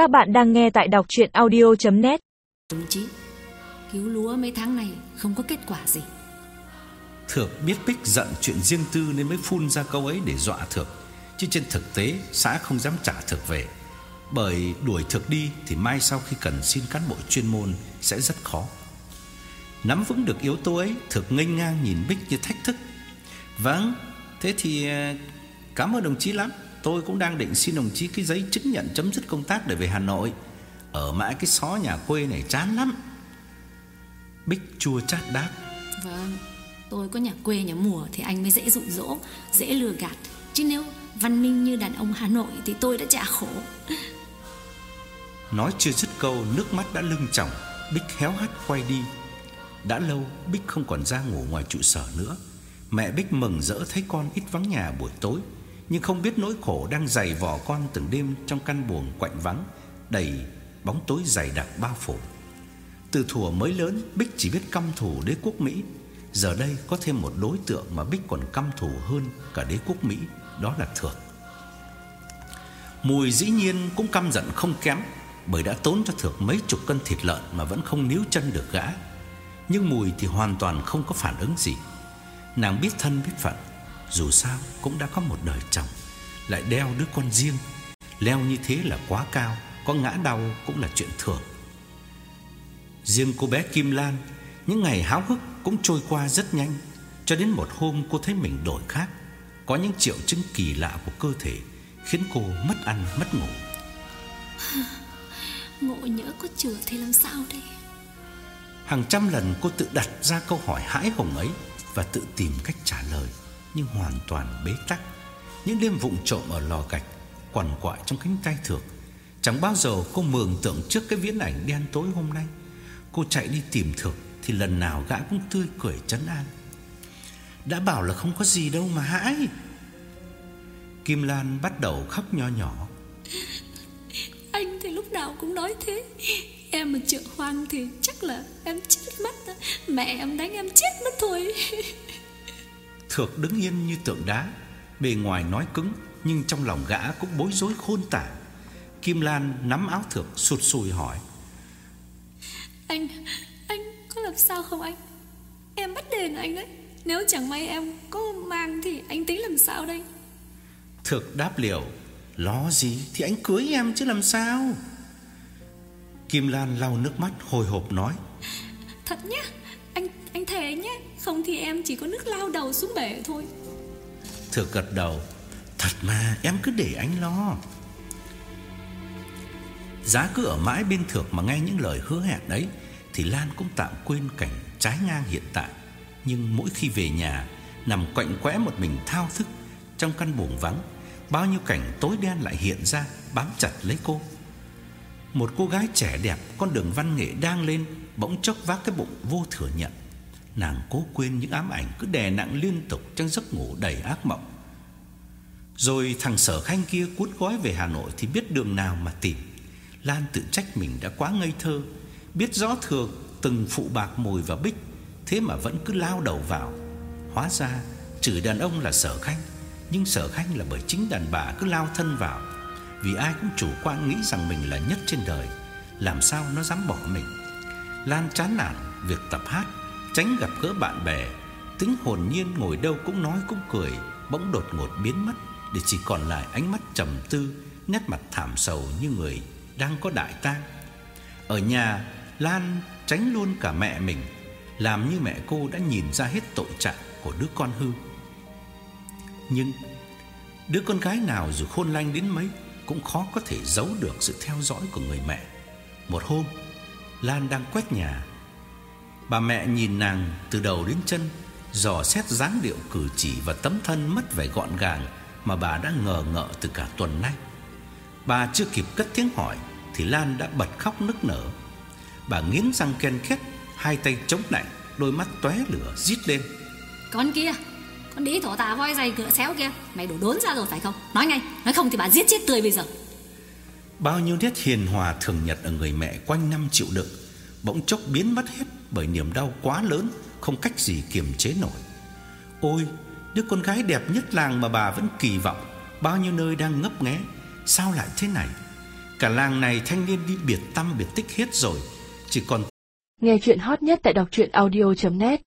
Các bạn đang nghe tại đọc chuyện audio.net Đồng chí, cứu lúa mấy tháng này không có kết quả gì. Thược biết Bích giận chuyện riêng tư nên mới phun ra câu ấy để dọa Thược. Chứ trên thực tế xã không dám trả Thược về. Bởi đuổi Thược đi thì mai sau khi cần xin cán bộ chuyên môn sẽ rất khó. Nắm vững được yếu tố ấy, Thược nghênh ngang nhìn Bích như thách thức. Vâng, thế thì ờ, cảm ơn đồng chí lắm. Tôi cũng đang định xin đồng chí cái giấy chứng nhận chấm dứt công tác để về Hà Nội. Ở mãi cái xó nhà quê này chán lắm. Bích chua chát đáp. Vâng, tôi có nhà quê nhà mùa thì anh mới dễ dụ dỗ, dễ lừa gạt. Chứ nếu văn minh như đàn ông Hà Nội thì tôi đã trả khổ. Nói chưa dứt câu Nước mắt đã lưng tròng Bích héo hắt quay đi Đã lâu Bích không còn ra ngủ ngoài trụ sở nữa Mẹ Bích mừng rỡ thấy con ít vắng nhà buổi tối nhưng không biết nỗi khổ đang dày vò con từng đêm Trong căn buồng quạnh vắng, Đầy bóng tối dày đặc bao phủ. Từ thuở mới lớn, Bích chỉ biết căm thù đế quốc Mỹ. Giờ đây có thêm một đối tượng mà Bích còn căm thù hơn cả đế quốc Mỹ, Đó là Thược. Mùi dĩ nhiên cũng căm giận không kém, Bởi đã tốn cho Thược mấy chục cân thịt lợn Mà vẫn không níu chân được gã. Nhưng Mùi thì hoàn toàn không có phản ứng gì. Nàng biết thân biết phận dù sao cũng đã có một đời chồng Lại đeo đứa con riêng. Leo như thế là quá cao Có ngã đau cũng là chuyện thường. Riêng cô bé Kim Lan Những ngày háo hức cũng trôi qua rất nhanh Cho đến một hôm cô thấy mình đổi khác. Có những triệu chứng kỳ lạ của cơ thể Khiến cô mất ăn mất ngủ. Ngộ nhỡ có chữa thì làm sao đây? Hàng trăm lần cô tự đặt ra câu hỏi hãi hùng ấy Và tự tìm cách trả lời nhưng hoàn toàn bế tắc Những đêm vụng trộm ở lò gạch, Quằn quại trong cánh tay thược Chẳng bao giờ cô mường tượng trước cái viễn ảnh đen tối hôm nay Cô chạy đi tìm thược Thì lần nào gã cũng tươi cười trấn an Đã bảo là không có gì đâu mà hãi Kim Lan bắt đầu khóc nho nhỏ Anh thì lúc nào cũng nói thế. Em mà chữa hoang thì chắc là em chết mất. Mẹ em đánh em chết mất thôi. Thược đứng yên như tượng đá Bề ngoài nói cứng Nhưng trong lòng gã cũng bối rối khôn tả Kim Lan nắm áo Thược sụt sùi hỏi Anh, anh có làm sao không anh? Em bắt đền anh đấy. Nếu chẳng may em có mang thì anh tính làm sao đây? Thược đáp liệu Lo gì thì anh cưới em chứ làm sao Kim Lan lau nước mắt hồi hộp nói Thật nhá, anh anh thề nhé, không thì em chỉ có nước lao đầu xuống bể thôi. thừa gật đầu. Thật mà em cứ để anh lo. Giá cứ ở mãi bên Thược mà nghe những lời hứa hẹn đấy Thì Lan cũng tạm quên cảnh trái ngang hiện tại. Nhưng mỗi khi về nhà Nằm quạnh quẽ một mình thao thức Trong căn buồng vắng Bao nhiêu cảnh tối đen lại hiện ra Bám chặt lấy cô. Một cô gái trẻ đẹp, Con đường văn nghệ đang lên, Bỗng chốc vác cái bụng vô thừa nhận. Nàng cố quên những ám ảnh Cứ đè nặng liên tục trong giấc ngủ đầy ác mộng. Rồi thằng sở khanh kia cuốn gói về Hà Nội Thì biết đường nào mà tìm. Lan tự trách mình đã quá ngây thơ, Biết rõ thừa từng phụ bạc mồi và bích, Thế mà vẫn cứ lao đầu vào. Hóa ra chửi đàn ông là sở khanh, Nhưng sở khanh là bởi chính đàn bà cứ lao thân vào. Vì ai cũng chủ quan nghĩ rằng mình là nhất trên đời, Làm sao nó dám bỏ mình? Lan chán nản, việc tập hát, Tránh gặp gỡ bạn bè Tính hồn nhiên ngồi đâu cũng nói cũng cười, Bỗng đột ngột biến mất Để chỉ còn lại ánh mắt trầm tư, Nét mặt thảm sầu như người Đang có đại tang. Ở nhà, Lan tránh luôn cả mẹ mình, Làm như mẹ cô đã nhìn ra hết tội trạng Của đứa con hư. Nhưng Đứa con gái nào dù khôn lanh đến mấy cũng khó có thể giấu được sự theo dõi của người mẹ. Một hôm Lan đang quét nhà. Bà mẹ nhìn nàng từ đầu đến chân Dò xét dáng điệu cử chỉ Và tấm thân mất vẻ gọn gàng Mà bà đã ngờ ngợ từ cả tuần nay. Bà chưa kịp cất tiếng hỏi Thì Lan đã bật khóc nức nở. Bà nghiến răng ken két Hai tay chống lạnh Đôi mắt tóe lửa rít lên. Con kia, con đĩ thổ tà voi dày cửa xéo kia, mày đổ đốn ra rồi phải không? Nói ngay, nói không thì bà giết chết tươi bây giờ. Bao nhiêu nét hiền hòa thường nhật ở người mẹ quanh năm chịu đựng Bỗng chốc biến mất hết bởi niềm đau quá lớn Không cách gì kiềm chế nổi Ôi đứa con gái đẹp nhất làng mà bà vẫn kỳ vọng Bao nhiêu nơi đang ngấp nghé Sao lại thế này Cả làng này thanh niên đi biệt tâm biệt tích hết rồi Chỉ còn Nghe chuyện hot nhất tại đọc truyện audio.net